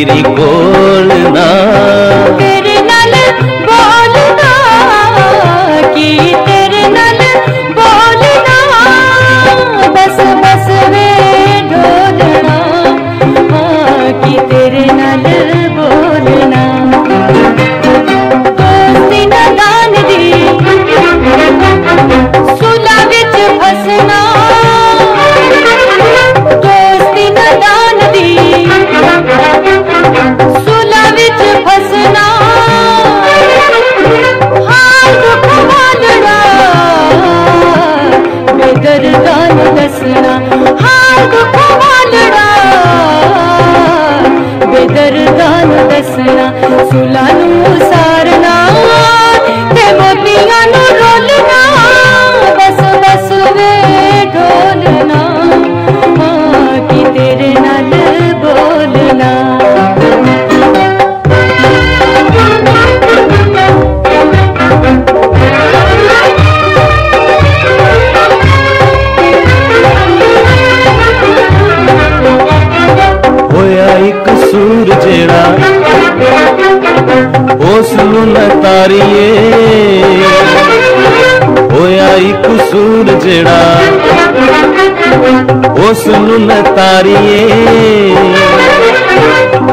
गिरी जड़ा ओ न तारिए,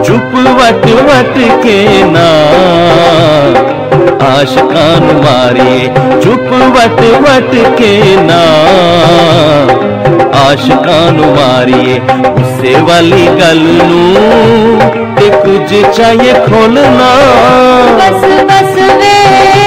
चुप वट वट के ना। आशकान मारिए, चुप वट वट के ना। आशकान मारिए उससे वाली गल कुछ चाहिए खोलना। बस बस वे।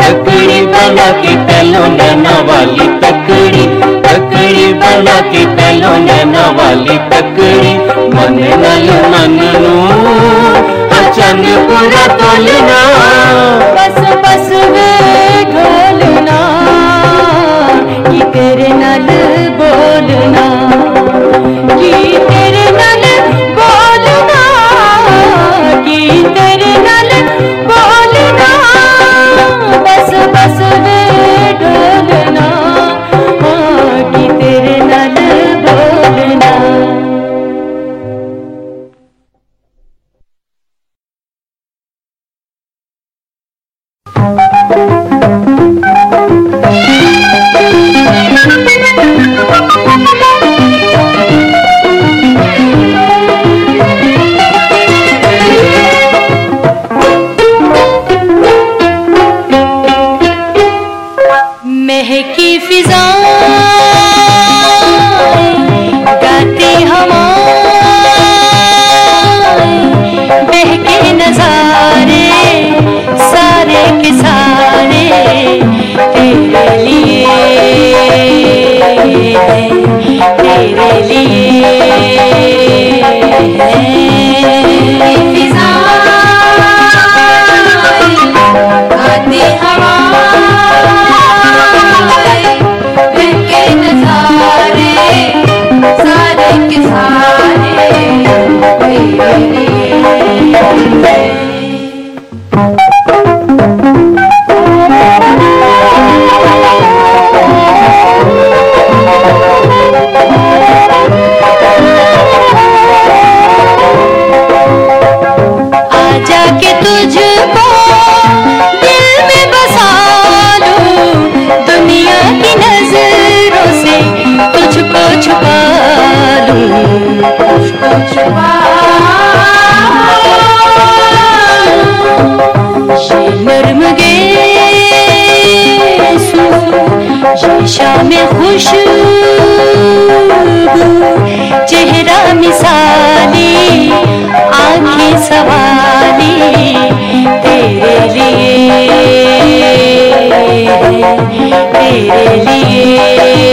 तकड़ी बला की तलो नैना वाली तकड़ी तकड़ी बला की तलो नैना वाली तकड़ी मन नल मनू अचन पूरा तोलना बस बस वे घोलना लिए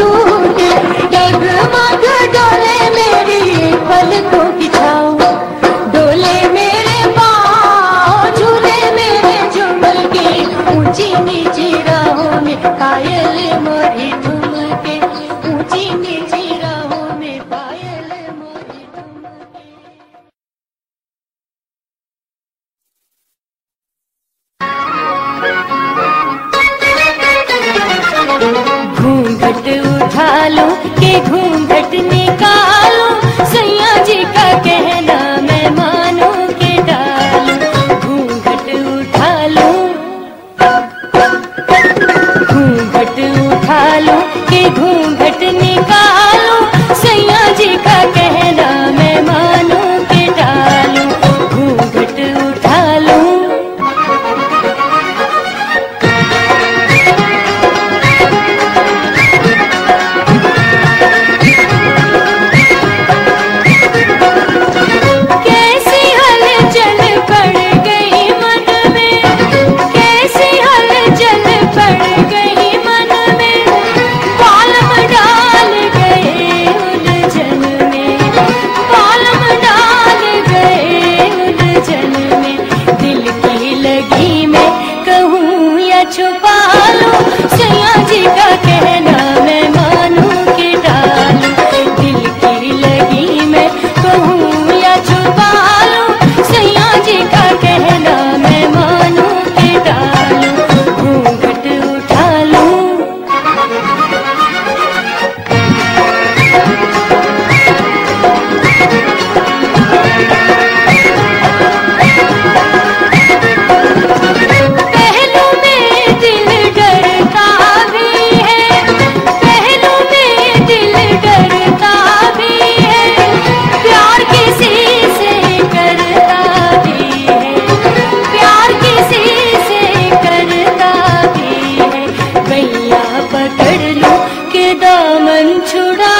आस ছোড়া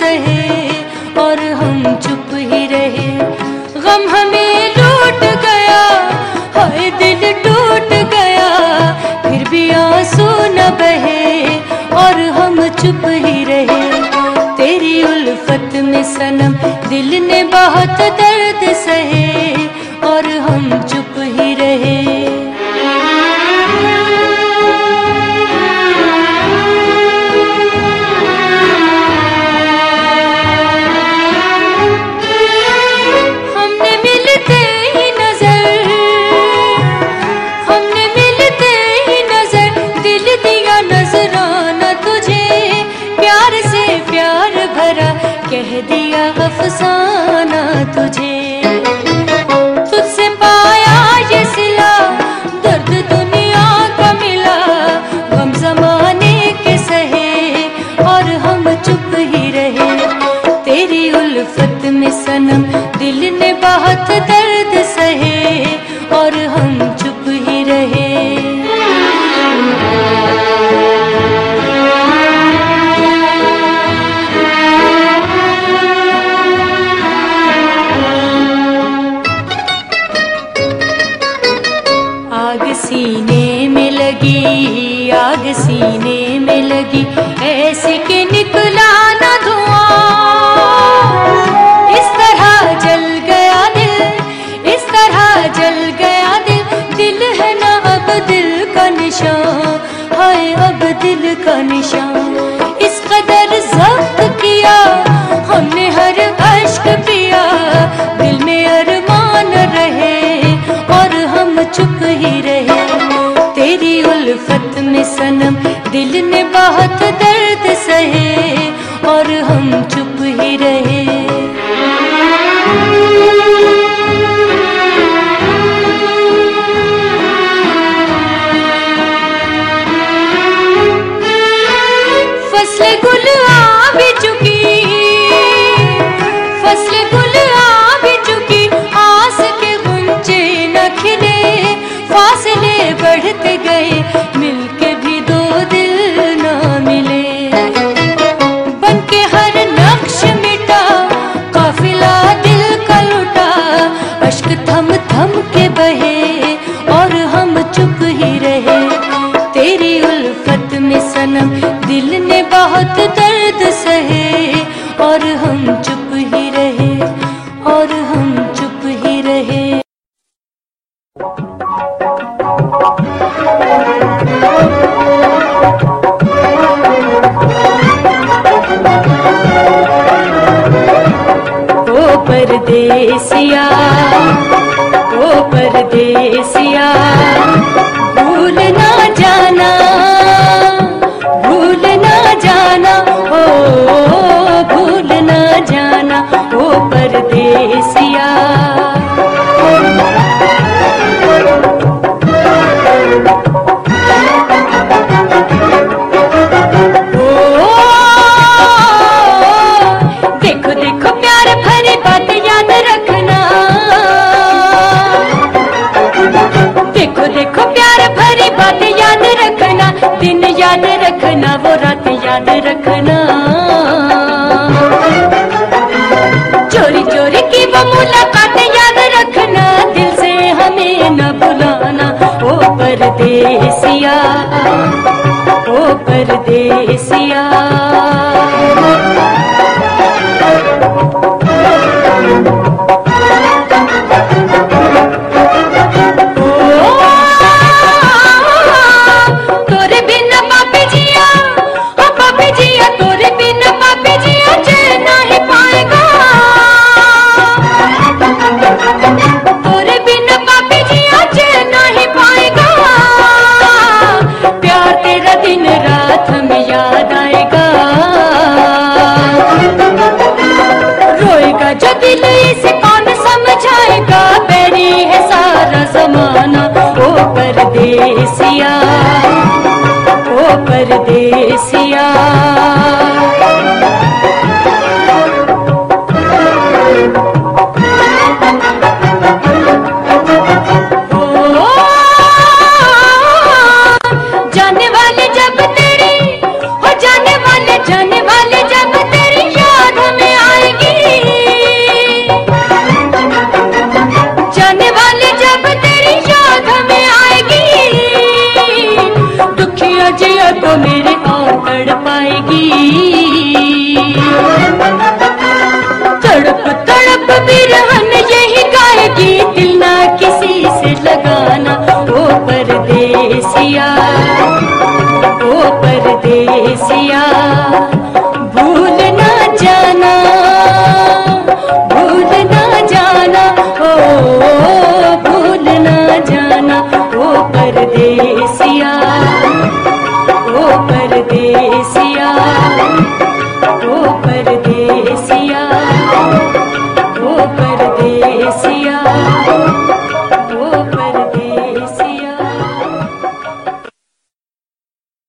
सहे और हम चुप ही रहे। गम हमें लूट गया, हाय दिल टूट गया, फिर भी आँसू न बहे और हम चुप ही रहे। तेरी उल्फत में सनम, दिल ने बहुत दर्द सहे और हम चुप ही रहे। आग सीने में लगी ऐसी canım. दिन याद रखना, वो रात याद रखना। चोरी चोरी की वो मुलाकात याद रखना, दिल से हमें न भुलाना। ओ परदेसिया ओ परदेसिया। कर दे परदेसिया